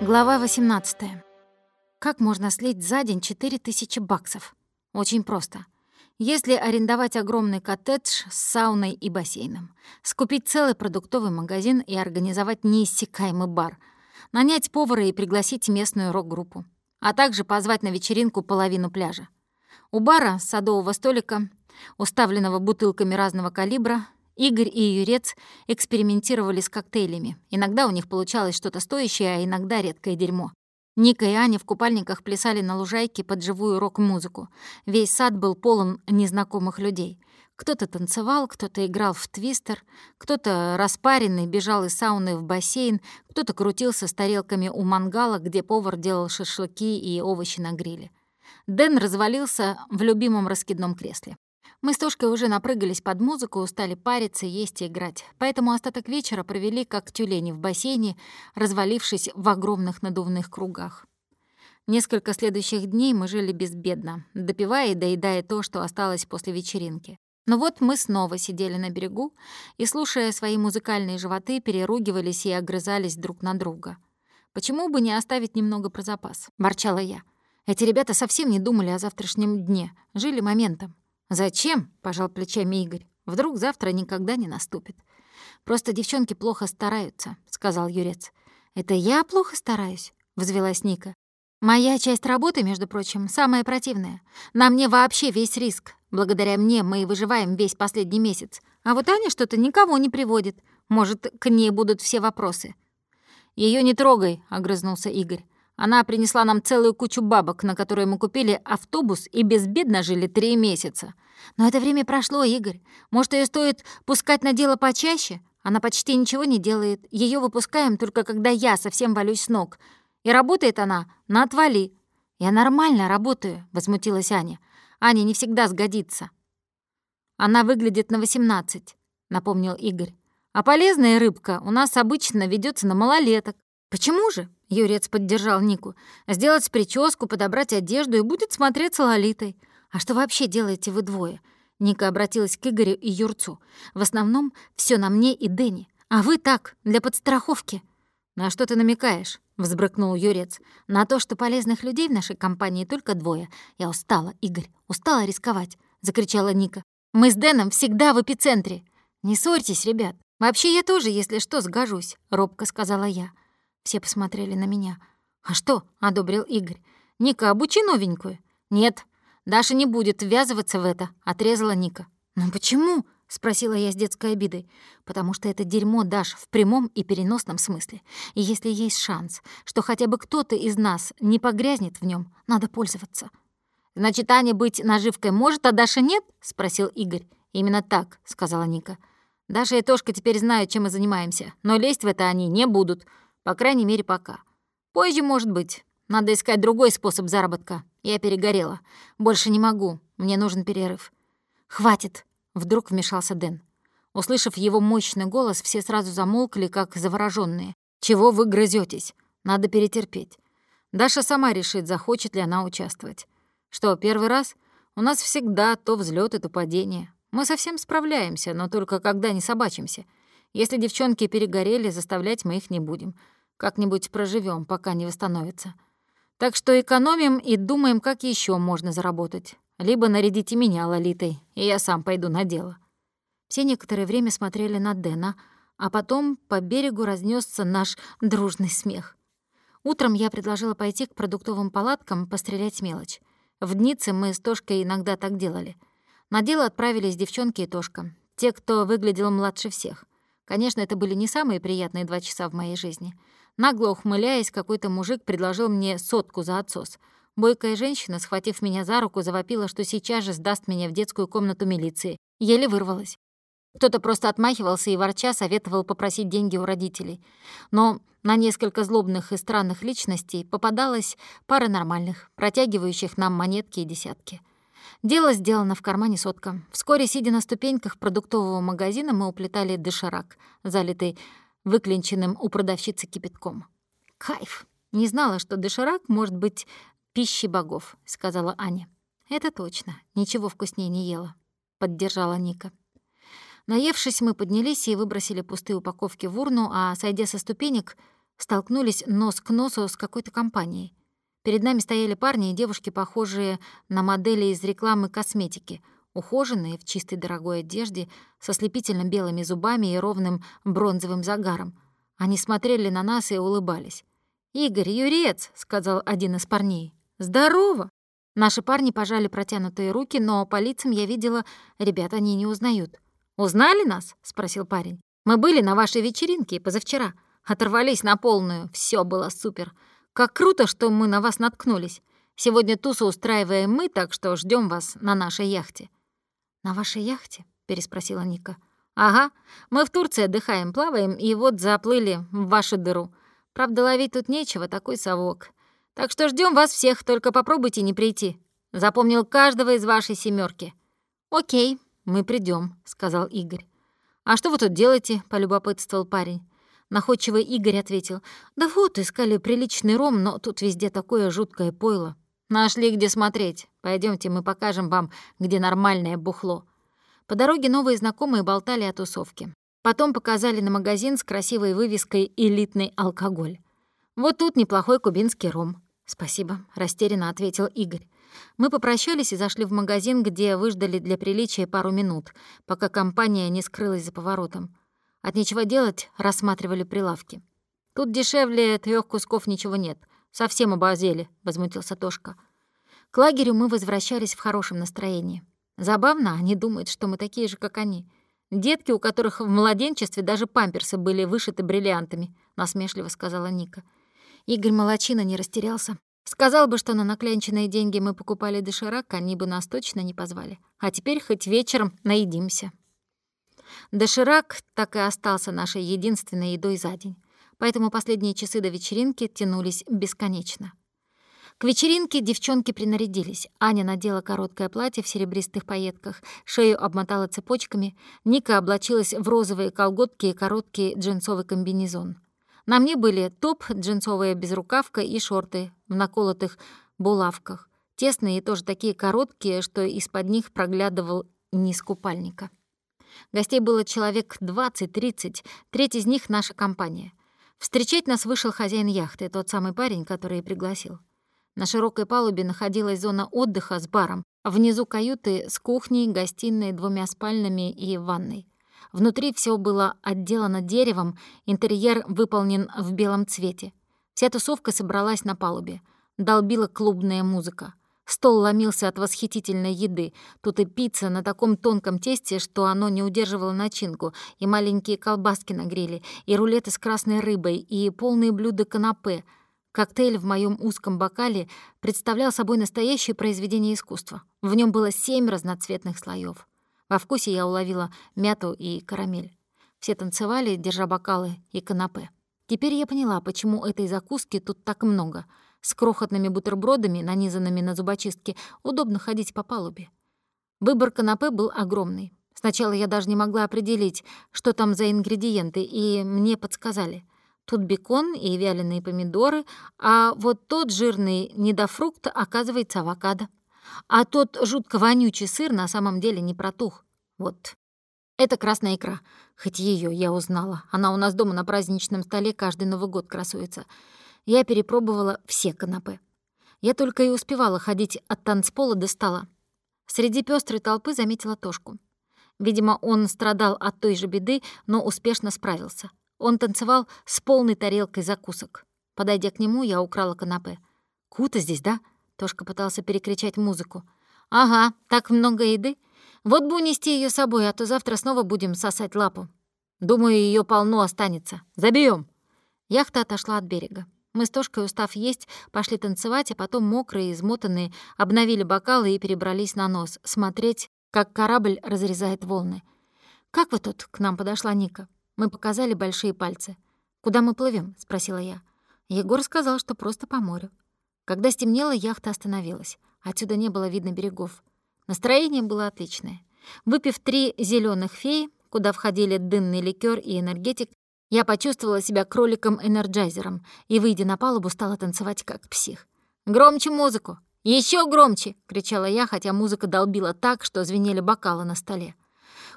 Глава 18. Как можно слить за день 4000 баксов? Очень просто. Если арендовать огромный коттедж с сауной и бассейном, скупить целый продуктовый магазин и организовать неиссякаемый бар, нанять повара и пригласить местную рок-группу, а также позвать на вечеринку половину пляжа. У бара садового столика, уставленного бутылками разного калибра, Игорь и Юрец экспериментировали с коктейлями. Иногда у них получалось что-то стоящее, а иногда редкое дерьмо. Ника и Аня в купальниках плясали на лужайке под живую рок-музыку. Весь сад был полон незнакомых людей. Кто-то танцевал, кто-то играл в твистер, кто-то распаренный бежал из сауны в бассейн, кто-то крутился с тарелками у мангала, где повар делал шашлыки и овощи на гриле. Дэн развалился в любимом раскидном кресле. Мы с Тошкой уже напрыгались под музыку, устали париться, есть и играть. Поэтому остаток вечера провели как тюлени в бассейне, развалившись в огромных надувных кругах. Несколько следующих дней мы жили безбедно, допивая и доедая то, что осталось после вечеринки. Но вот мы снова сидели на берегу и, слушая свои музыкальные животы, переругивались и огрызались друг на друга. «Почему бы не оставить немного про запас?» — ворчала я. Эти ребята совсем не думали о завтрашнем дне, жили моментом. «Зачем?» — пожал плечами Игорь. «Вдруг завтра никогда не наступит». «Просто девчонки плохо стараются», — сказал Юрец. «Это я плохо стараюсь?» — взвелась Ника. «Моя часть работы, между прочим, самая противная. На мне вообще весь риск. Благодаря мне мы и выживаем весь последний месяц. А вот Аня что-то никого не приводит. Может, к ней будут все вопросы». Ее не трогай», — огрызнулся Игорь. Она принесла нам целую кучу бабок, на которые мы купили автобус и безбедно жили три месяца. Но это время прошло, Игорь. Может, ее стоит пускать на дело почаще? Она почти ничего не делает. Ее выпускаем только когда я совсем валюсь с ног. И работает она на отвали. Я нормально работаю, возмутилась Аня. Аня не всегда сгодится. Она выглядит на 18, напомнил Игорь. А полезная рыбка у нас обычно ведется на малолеток. Почему же? Юрец поддержал Нику. «Сделать прическу, подобрать одежду и будет смотреться лолитой. А что вообще делаете вы двое?» Ника обратилась к Игорю и Юрцу. «В основном все на мне и Дэнни. А вы так, для подстраховки». «На что ты намекаешь?» — взбрыкнул Юрец. «На то, что полезных людей в нашей компании только двое. Я устала, Игорь, устала рисковать», — закричала Ника. «Мы с Дэном всегда в эпицентре. Не ссорьтесь, ребят. Вообще я тоже, если что, сгожусь», — робко сказала я. Все посмотрели на меня. «А что?» — одобрил Игорь. «Ника, обучи новенькую». «Нет, Даша не будет ввязываться в это», — отрезала Ника. «Ну почему?» — спросила я с детской обидой. «Потому что это дерьмо, Даш, в прямом и переносном смысле. И если есть шанс, что хотя бы кто-то из нас не погрязнет в нем, надо пользоваться». «Значит, Аня быть наживкой может, а Даша нет?» — спросил Игорь. «Именно так», — сказала Ника. «Даша и Тошка теперь знают, чем мы занимаемся, но лезть в это они не будут. По крайней мере, пока. Позже, может быть. Надо искать другой способ заработка. Я перегорела. Больше не могу. Мне нужен перерыв. «Хватит!» — вдруг вмешался Дэн. Услышав его мощный голос, все сразу замолкли, как заворожённые. «Чего вы грызетесь? Надо перетерпеть. Даша сама решит, захочет ли она участвовать. Что, первый раз? У нас всегда то взлеты, то падение. Мы совсем справляемся, но только когда не собачимся. Если девчонки перегорели, заставлять мы их не будем. Как-нибудь проживем, пока не восстановится. Так что экономим и думаем, как еще можно заработать. Либо нарядите меня лолитой, и я сам пойду на дело». Все некоторое время смотрели на Дэна, а потом по берегу разнесся наш дружный смех. Утром я предложила пойти к продуктовым палаткам пострелять мелочь. В Днице мы с Тошкой иногда так делали. На дело отправились девчонки и Тошка, те, кто выглядел младше всех. Конечно, это были не самые приятные два часа в моей жизни — Нагло ухмыляясь, какой-то мужик предложил мне сотку за отсос. Бойкая женщина, схватив меня за руку, завопила, что сейчас же сдаст меня в детскую комнату милиции. Еле вырвалась. Кто-то просто отмахивался и ворча советовал попросить деньги у родителей. Но на несколько злобных и странных личностей попадалась пара нормальных, протягивающих нам монетки и десятки. Дело сделано в кармане сотка. Вскоре, сидя на ступеньках продуктового магазина, мы уплетали доширак, залитый выклинченным у продавщицы кипятком. «Кайф! Не знала, что доширак может быть пищей богов», — сказала Аня. «Это точно. Ничего вкуснее не ела», — поддержала Ника. Наевшись, мы поднялись и выбросили пустые упаковки в урну, а, сойдя со ступенек, столкнулись нос к носу с какой-то компанией. Перед нами стояли парни и девушки, похожие на модели из рекламы косметики, ухоженные в чистой дорогой одежде, со слепительно белыми зубами и ровным бронзовым загаром. Они смотрели на нас и улыбались. «Игорь, Юрец!» — сказал один из парней. «Здорово!» Наши парни пожали протянутые руки, но по лицам я видела, ребят они не узнают. «Узнали нас?» — спросил парень. «Мы были на вашей вечеринке позавчера. Оторвались на полную. Все было супер. Как круто, что мы на вас наткнулись. Сегодня тусу устраиваем мы, так что ждем вас на нашей яхте». «На вашей яхте?» — переспросила Ника. «Ага. Мы в Турции отдыхаем, плаваем, и вот заплыли в вашу дыру. Правда, ловить тут нечего, такой совок. Так что ждем вас всех, только попробуйте не прийти. Запомнил каждого из вашей семерки. «Окей, мы придем, сказал Игорь. «А что вы тут делаете?» — полюбопытствовал парень. Находчивый Игорь ответил. «Да вот, искали приличный ром, но тут везде такое жуткое пойло. Нашли, где смотреть. Пойдемте, мы покажем вам, где нормальное бухло». По дороге новые знакомые болтали о тусовке. Потом показали на магазин с красивой вывеской «Элитный алкоголь». «Вот тут неплохой кубинский ром». «Спасибо», — растерянно ответил Игорь. Мы попрощались и зашли в магазин, где выждали для приличия пару минут, пока компания не скрылась за поворотом. От нечего делать рассматривали прилавки. «Тут дешевле трех кусков ничего нет. Совсем обозели», — возмутился Тошка. К лагерю мы возвращались в хорошем настроении. Забавно, они думают, что мы такие же, как они. Детки, у которых в младенчестве даже памперсы были вышиты бриллиантами, насмешливо сказала Ника. Игорь Молочина не растерялся. Сказал бы, что на наклянченные деньги мы покупали доширак, они бы нас точно не позвали. А теперь хоть вечером наедимся. Доширак так и остался нашей единственной едой за день. Поэтому последние часы до вечеринки тянулись бесконечно. К вечеринке девчонки принарядились. Аня надела короткое платье в серебристых пайетках, шею обмотала цепочками, Ника облачилась в розовые колготки и короткий джинсовый комбинезон. На мне были топ, джинсовая безрукавка и шорты в наколотых булавках. Тесные и тоже такие короткие, что из-под них проглядывал низ купальника. Гостей было человек 20-30, треть из них — наша компания. Встречать нас вышел хозяин яхты, тот самый парень, который и пригласил. На широкой палубе находилась зона отдыха с баром, внизу каюты с кухней, гостиной, двумя спальнями и ванной. Внутри все было отделано деревом, интерьер выполнен в белом цвете. Вся тусовка собралась на палубе. Долбила клубная музыка. Стол ломился от восхитительной еды. Тут и пицца на таком тонком тесте, что оно не удерживало начинку, и маленькие колбаски на гриле, и рулеты с красной рыбой, и полные блюда канапе. Коктейль в моем узком бокале представлял собой настоящее произведение искусства. В нем было семь разноцветных слоев. Во вкусе я уловила мяту и карамель. Все танцевали, держа бокалы и канапе. Теперь я поняла, почему этой закуски тут так много — с крохотными бутербродами, нанизанными на зубочистки, удобно ходить по палубе. Выбор канапе был огромный. Сначала я даже не могла определить, что там за ингредиенты, и мне подсказали. Тут бекон и вяленые помидоры, а вот тот жирный недофрукт оказывается авокадо. А тот жутко вонючий сыр на самом деле не протух. Вот. Это красная икра. Хоть ее я узнала. Она у нас дома на праздничном столе каждый Новый год красуется. Я перепробовала все канапе. Я только и успевала ходить от танцпола до стола. Среди пестрой толпы заметила Тошку. Видимо, он страдал от той же беды, но успешно справился. Он танцевал с полной тарелкой закусок. Подойдя к нему, я украла канапе. «Кута здесь, да?» Тошка пытался перекричать музыку. «Ага, так много еды. Вот бы унести ее с собой, а то завтра снова будем сосать лапу. Думаю, ее полно останется. Забьем. Яхта отошла от берега. Мы с Тошкой, устав есть, пошли танцевать, а потом, мокрые и измотанные, обновили бокалы и перебрались на нос, смотреть, как корабль разрезает волны. «Как вы тут?» — к нам подошла Ника. Мы показали большие пальцы. «Куда мы плывем? спросила я. Егор сказал, что просто по морю. Когда стемнело, яхта остановилась. Отсюда не было видно берегов. Настроение было отличное. Выпив три зеленых феи, куда входили дынный ликер и энергетик, я почувствовала себя кроликом-энерджайзером и, выйдя на палубу, стала танцевать как псих. «Громче музыку! Еще громче!» — кричала я, хотя музыка долбила так, что звенели бокалы на столе.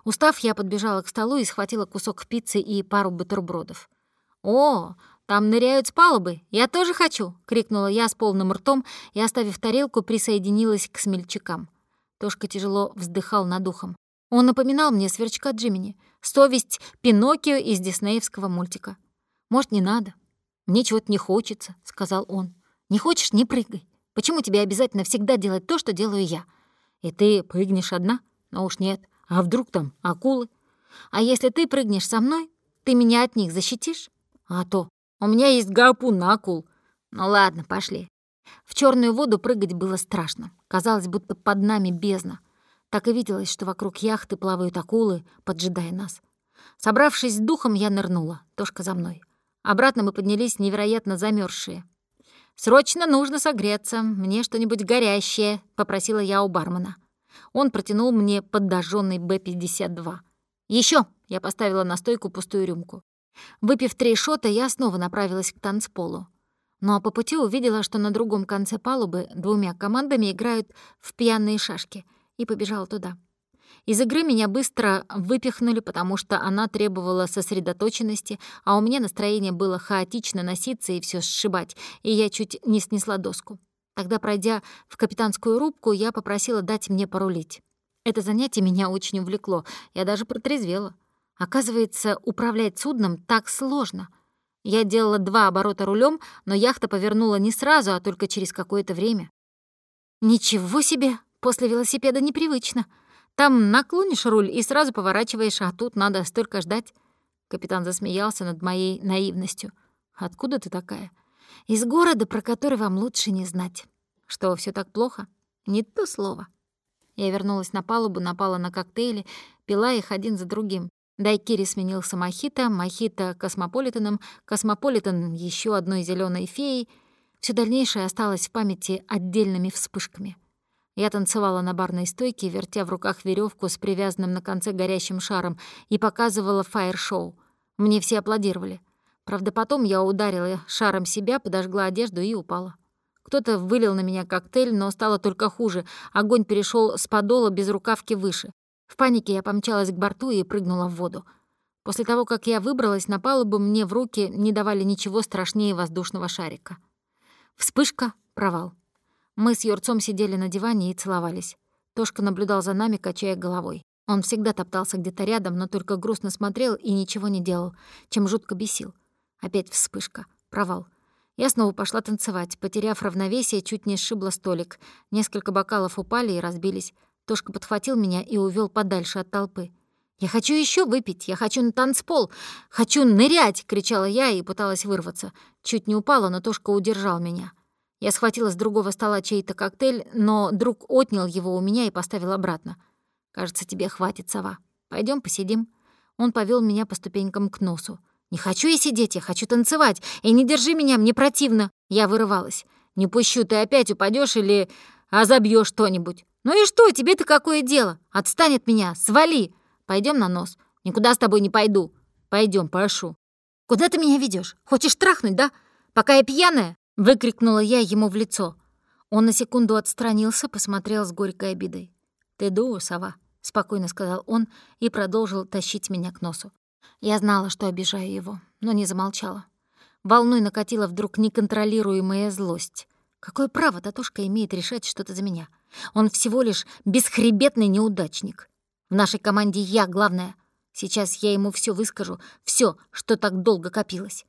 Устав, я подбежала к столу и схватила кусок пиццы и пару бутербродов. «О, Там ныряют с палубы. Я тоже хочу!» — крикнула я с полным ртом и, оставив тарелку, присоединилась к смельчакам. Тошка тяжело вздыхал над ухом. Он напоминал мне сверчка Джимини, совесть Пиноккио из диснеевского мультика. «Может, не надо? Мне чего-то не хочется», — сказал он. «Не хочешь — не прыгай. Почему тебе обязательно всегда делать то, что делаю я? И ты прыгнешь одна? Ну уж нет. А вдруг там акулы? А если ты прыгнешь со мной, ты меня от них защитишь? А то у меня есть гарпун акул. Ну ладно, пошли. В черную воду прыгать было страшно. Казалось, будто под нами бездна. Так и виделось, что вокруг яхты плавают акулы, поджидая нас. Собравшись с духом, я нырнула. Тошка за мной. Обратно мы поднялись невероятно замерзшие. «Срочно нужно согреться. Мне что-нибудь горящее», — попросила я у бармена. Он протянул мне подожженный Б-52. Еще я поставила на стойку пустую рюмку. Выпив три шота, я снова направилась к танцполу. Ну а по пути увидела, что на другом конце палубы двумя командами играют в пьяные шашки, и побежала туда. Из игры меня быстро выпихнули, потому что она требовала сосредоточенности, а у меня настроение было хаотично носиться и все сшибать, и я чуть не снесла доску. Тогда, пройдя в капитанскую рубку, я попросила дать мне порулить. Это занятие меня очень увлекло, я даже протрезвела. Оказывается, управлять судном так сложно. Я делала два оборота рулем, но яхта повернула не сразу, а только через какое-то время. Ничего себе! После велосипеда непривычно. Там наклонишь руль и сразу поворачиваешь, а тут надо столько ждать. Капитан засмеялся над моей наивностью. «Откуда ты такая?» «Из города, про который вам лучше не знать». «Что, все так плохо?» «Не то слово». Я вернулась на палубу, напала на коктейли, пила их один за другим. Дайкири сменился мохито, мохито — космополитеном, космополитен — еще одной зеленой феей. Все дальнейшее осталось в памяти отдельными вспышками. Я танцевала на барной стойке, вертя в руках веревку с привязанным на конце горящим шаром и показывала фаер-шоу. Мне все аплодировали. Правда, потом я ударила шаром себя, подожгла одежду и упала. Кто-то вылил на меня коктейль, но стало только хуже. Огонь перешел с подола без рукавки выше. В панике я помчалась к борту и прыгнула в воду. После того, как я выбралась на палубу, мне в руки не давали ничего страшнее воздушного шарика. Вспышка — провал. Мы с Юрцом сидели на диване и целовались. Тошка наблюдал за нами, качая головой. Он всегда топтался где-то рядом, но только грустно смотрел и ничего не делал, чем жутко бесил. Опять вспышка. Провал. Я снова пошла танцевать. Потеряв равновесие, чуть не сшибла столик. Несколько бокалов упали и разбились. Тошка подхватил меня и увел подальше от толпы. «Я хочу еще выпить! Я хочу на танцпол! Хочу нырять!» — кричала я и пыталась вырваться. Чуть не упала, но Тошка удержал меня. Я схватила с другого стола чей-то коктейль, но друг отнял его у меня и поставил обратно. «Кажется, тебе хватит, сова. Пойдем посидим». Он повел меня по ступенькам к носу. «Не хочу я сидеть, я хочу танцевать. И не держи меня, мне противно». Я вырывалась. «Не пущу, ты опять упадешь или озабьешь что-нибудь». «Ну и что, тебе-то какое дело? Отстань от меня, свали! Пойдем на нос. Никуда с тобой не пойду. Пойдем, прошу». «Куда ты меня ведешь? Хочешь трахнуть, да? Пока я пьяная?» — выкрикнула я ему в лицо. Он на секунду отстранился, посмотрел с горькой обидой. «Ты дура, сова», — спокойно сказал он и продолжил тащить меня к носу. Я знала, что обижаю его, но не замолчала. Волной накатила вдруг неконтролируемая злость. Какое право Татушка имеет решать что-то за меня? Он всего лишь бесхребетный неудачник. В нашей команде я главная. Сейчас я ему все выскажу, все, что так долго копилось.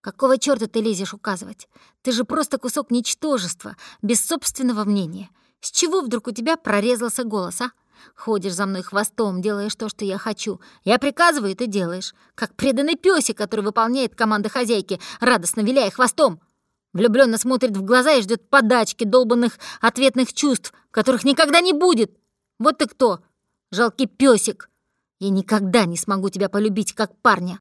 Какого чёрта ты лезешь указывать? Ты же просто кусок ничтожества, без собственного мнения. С чего вдруг у тебя прорезался голос, а? Ходишь за мной хвостом, делаешь то, что я хочу. Я приказываю, и ты делаешь. Как преданный пёсик, который выполняет команды хозяйки, радостно виляя хвостом. Влюбленно смотрит в глаза и ждет подачки, долбанных ответных чувств, которых никогда не будет. Вот ты кто, жалкий песик. Я никогда не смогу тебя полюбить, как парня.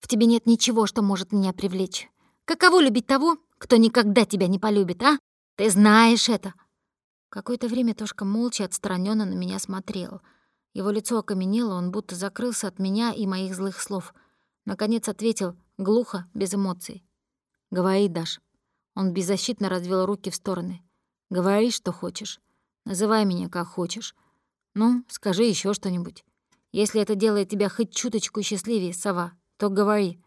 В тебе нет ничего, что может меня привлечь. Каково любить того, кто никогда тебя не полюбит, а? Ты знаешь это. Какое-то время Тошка молча отстраненно на меня смотрел. Его лицо окаменело, он будто закрылся от меня и моих злых слов. Наконец ответил, глухо, без эмоций. «Говори, Даш, он беззащитно развел руки в стороны. «Говори, что хочешь. Называй меня, как хочешь. Ну, скажи еще что-нибудь. Если это делает тебя хоть чуточку счастливее, сова, то говори.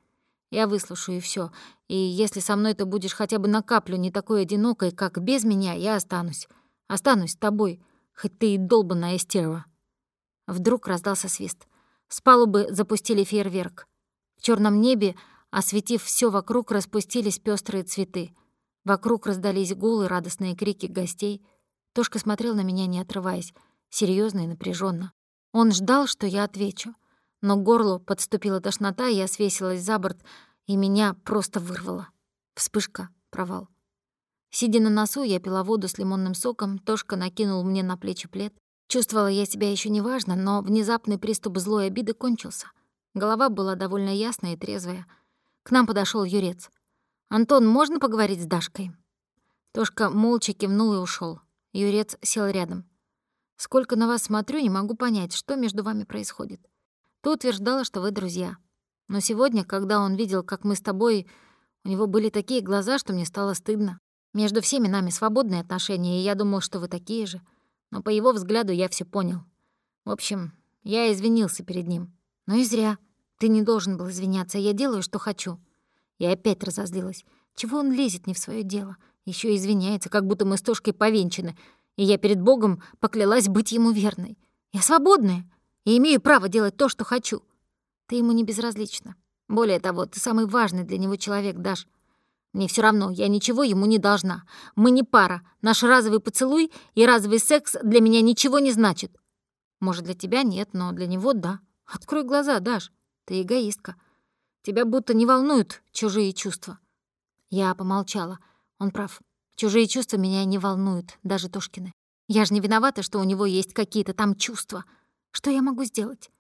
Я выслушаю все, и если со мной ты будешь хотя бы на каплю не такой одинокой, как без меня, я останусь. Останусь с тобой, хоть ты и долбаная стерва». Вдруг раздался свист. С палубы запустили фейерверк. В черном небе, осветив все вокруг, распустились пестрые цветы. Вокруг раздались гулы, радостные крики гостей. Тошка смотрел на меня, не отрываясь, серьезно и напряженно. Он ждал, что я отвечу. Но к горлу подступила тошнота, я свесилась за борт, и меня просто вырвало. Вспышка, провал. Сидя на носу, я пила воду с лимонным соком, Тошка накинул мне на плечи плед. Чувствовала я себя еще неважно, но внезапный приступ злой обиды кончился. Голова была довольно ясная и трезвая. К нам подошел Юрец. «Антон, можно поговорить с Дашкой?» Тошка молча кивнул и ушел. Юрец сел рядом. «Сколько на вас смотрю, не могу понять, что между вами происходит. Ты утверждала, что вы друзья. Но сегодня, когда он видел, как мы с тобой... У него были такие глаза, что мне стало стыдно. Между всеми нами свободные отношения, и я думал, что вы такие же. Но по его взгляду я все понял. В общем, я извинился перед ним. Но и зря. Ты не должен был извиняться, я делаю, что хочу. Я опять разозлилась. Чего он лезет не в свое дело? Еще извиняется, как будто мы с Тошкой повенчаны. И я перед Богом поклялась быть ему верной. Я свободная и имею право делать то, что хочу. Ты ему не безразлична. Более того, ты самый важный для него человек, Даш. Мне все равно, я ничего ему не должна. Мы не пара. Наш разовый поцелуй и разовый секс для меня ничего не значит. Может, для тебя нет, но для него — да. Открой глаза, Даш. Ты эгоистка. Тебя будто не волнуют чужие чувства. Я помолчала. Он прав. Чужие чувства меня не волнуют, даже Тошкины. Я же не виновата, что у него есть какие-то там чувства. Что я могу сделать?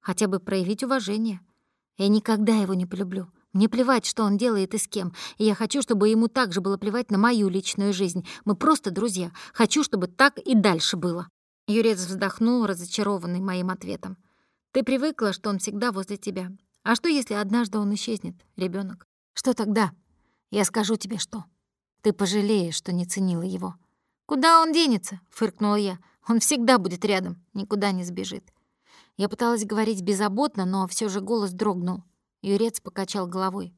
Хотя бы проявить уважение. Я никогда его не полюблю. Мне плевать, что он делает и с кем. И я хочу, чтобы ему также было плевать на мою личную жизнь. Мы просто друзья. Хочу, чтобы так и дальше было». Юрец вздохнул, разочарованный моим ответом. «Ты привыкла, что он всегда возле тебя. А что, если однажды он исчезнет, ребенок? Что тогда? Я скажу тебе что. Ты пожалеешь, что не ценила его». «Куда он денется?» — фыркнула я. «Он всегда будет рядом, никуда не сбежит». Я пыталась говорить беззаботно, но все же голос дрогнул. Юрец покачал головой.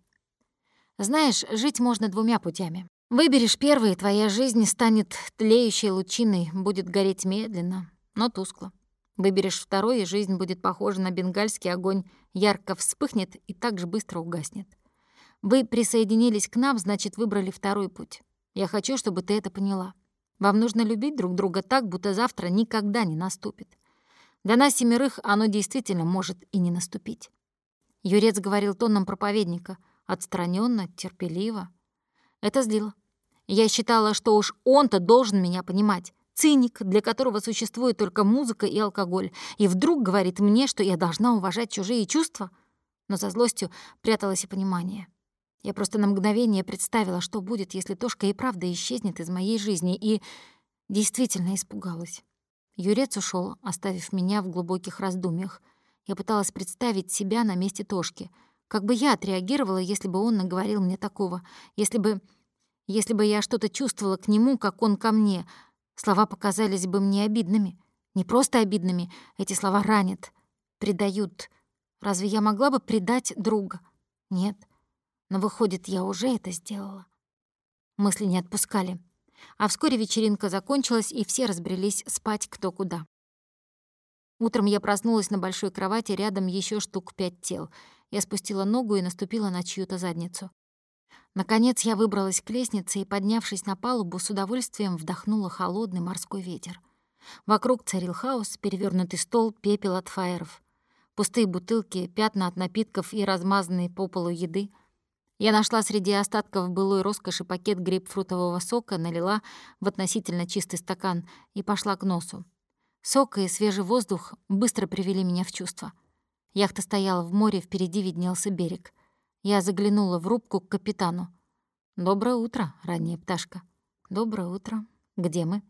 «Знаешь, жить можно двумя путями. Выберешь первый, твоя жизнь станет тлеющей лучиной, будет гореть медленно, но тускло. Выберешь второй, и жизнь будет похожа на бенгальский огонь, ярко вспыхнет и так же быстро угаснет. Вы присоединились к нам, значит, выбрали второй путь. Я хочу, чтобы ты это поняла. Вам нужно любить друг друга так, будто завтра никогда не наступит. Для нас семерых оно действительно может и не наступить. Юрец говорил тоном проповедника, отстраненно, терпеливо. Это злило. Я считала, что уж он-то должен меня понимать. Циник, для которого существует только музыка и алкоголь, и вдруг говорит мне, что я должна уважать чужие чувства. Но за злостью пряталось и понимание. Я просто на мгновение представила, что будет, если Тошка и правда исчезнет из моей жизни, и действительно испугалась. Юрец ушел, оставив меня в глубоких раздумьях — я пыталась представить себя на месте Тошки. Как бы я отреагировала, если бы он наговорил мне такого? Если бы... Если бы я что-то чувствовала к нему, как он ко мне, слова показались бы мне обидными. Не просто обидными, эти слова ранят, предают. Разве я могла бы предать друга? Нет. Но выходит, я уже это сделала. Мысли не отпускали. А вскоре вечеринка закончилась, и все разбрелись спать кто куда. Утром я проснулась на большой кровати, рядом еще штук пять тел. Я спустила ногу и наступила на чью-то задницу. Наконец я выбралась к лестнице и, поднявшись на палубу, с удовольствием вдохнула холодный морской ветер. Вокруг царил хаос, перевернутый стол, пепел от фаеров. Пустые бутылки, пятна от напитков и размазанные по полу еды. Я нашла среди остатков былой роскоши пакет грейпфрутового сока, налила в относительно чистый стакан и пошла к носу. Сок и свежий воздух быстро привели меня в чувство. Яхта стояла в море, впереди виднелся берег. Я заглянула в рубку к капитану. «Доброе утро, ранняя пташка». «Доброе утро. Где мы?»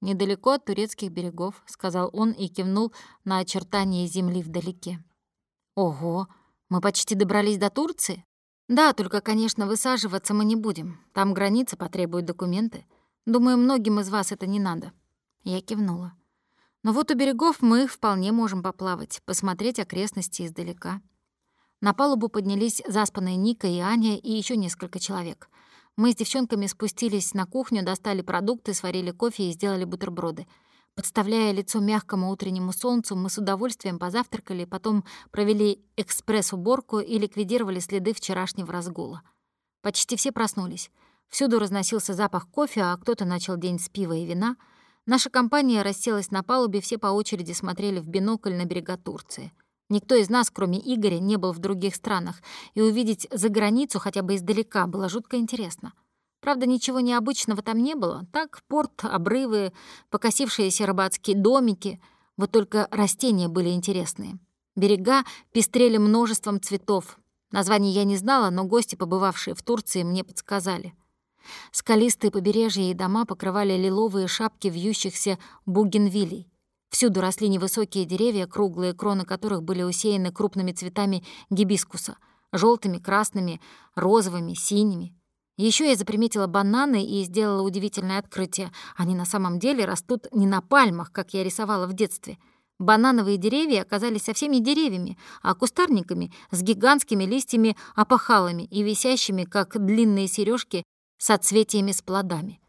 «Недалеко от турецких берегов», — сказал он и кивнул на очертания земли вдалеке. «Ого, мы почти добрались до Турции?» «Да, только, конечно, высаживаться мы не будем. Там граница потребует документы. Думаю, многим из вас это не надо». Я кивнула. Но вот у берегов мы вполне можем поплавать, посмотреть окрестности издалека. На палубу поднялись заспанные Ника и Аня и еще несколько человек. Мы с девчонками спустились на кухню, достали продукты, сварили кофе и сделали бутерброды. Подставляя лицо мягкому утреннему солнцу, мы с удовольствием позавтракали, потом провели экспресс-уборку и ликвидировали следы вчерашнего разгула. Почти все проснулись. Всюду разносился запах кофе, а кто-то начал день с пива и вина. Наша компания расселась на палубе, все по очереди смотрели в бинокль на берега Турции. Никто из нас, кроме Игоря, не был в других странах, и увидеть за границу хотя бы издалека было жутко интересно. Правда, ничего необычного там не было. Так, порт, обрывы, покосившиеся рыбацкие домики. Вот только растения были интересные. Берега пестрели множеством цветов. Названий я не знала, но гости, побывавшие в Турции, мне подсказали. Скалистые побережья и дома покрывали лиловые шапки вьющихся бугенвилей. Всюду росли невысокие деревья, круглые кроны которых были усеяны крупными цветами гибискуса — желтыми, красными, розовыми, синими. Еще я заприметила бананы и сделала удивительное открытие. Они на самом деле растут не на пальмах, как я рисовала в детстве. Банановые деревья оказались совсем не деревьями, а кустарниками с гигантскими листьями-опахалами и висящими, как длинные сережки, соцветиями с плодами.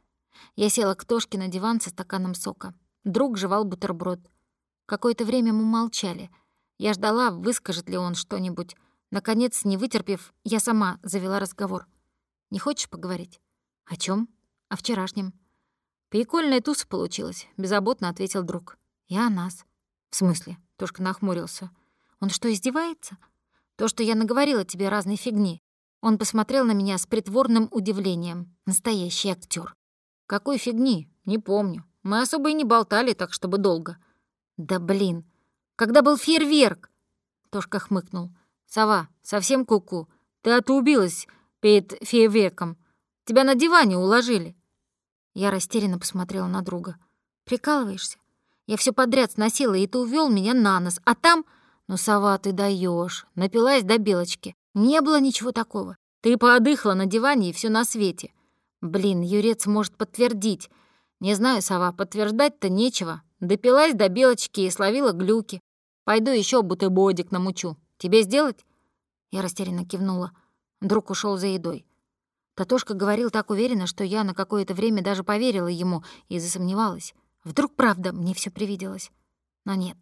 Я села к Тошке на диван со стаканом сока. Друг жевал бутерброд. Какое-то время мы молчали. Я ждала, выскажет ли он что-нибудь. Наконец, не вытерпев, я сама завела разговор. «Не хочешь поговорить?» «О чем? О вчерашнем». «Прикольная туса получилась», — беззаботно ответил друг. «Я о нас». «В смысле?» — Тошка нахмурился. «Он что, издевается?» «То, что я наговорила тебе разной фигни». Он посмотрел на меня с притворным удивлением. Настоящий актер. «Какой фигни? Не помню. Мы особо и не болтали так, чтобы долго. Да блин, когда был фейерверк? Тошка хмыкнул. Сова, совсем куку. -ку. Ты отрубилась перед фейерверком. Тебя на диване уложили. Я растерянно посмотрела на друга. Прикалываешься? Я все подряд сносила, и ты увел меня на нос. А там... Ну, сова, ты даешь. Напилась до белочки. Не было ничего такого. Ты поодыхла на диване и все на свете. Блин, Юрец может подтвердить. Не знаю, сова, подтверждать-то нечего. Допилась до белочки и словила глюки. Пойду еще бутербродик намучу. Тебе сделать? Я растерянно кивнула. Друг ушел за едой. Татошка говорил так уверенно, что я на какое-то время даже поверила ему и засомневалась. Вдруг правда мне все привиделось. Но нет.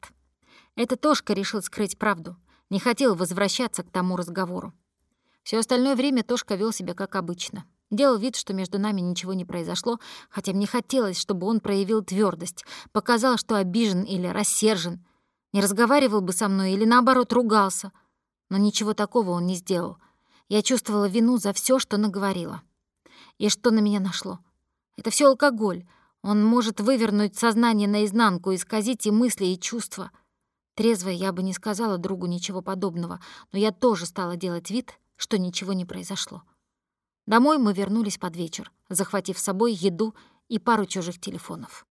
Это Тошка решил скрыть правду. Не хотел возвращаться к тому разговору. Все остальное время Тошка вел себя как обычно. Делал вид, что между нами ничего не произошло, хотя мне хотелось, чтобы он проявил твердость, показал, что обижен или рассержен, не разговаривал бы со мной или, наоборот, ругался. Но ничего такого он не сделал. Я чувствовала вину за все, что наговорила. И что на меня нашло? Это все алкоголь. Он может вывернуть сознание наизнанку, исказить и мысли, и чувства. Трезвая я бы не сказала другу ничего подобного, но я тоже стала делать вид, что ничего не произошло. Домой мы вернулись под вечер, захватив с собой еду и пару чужих телефонов.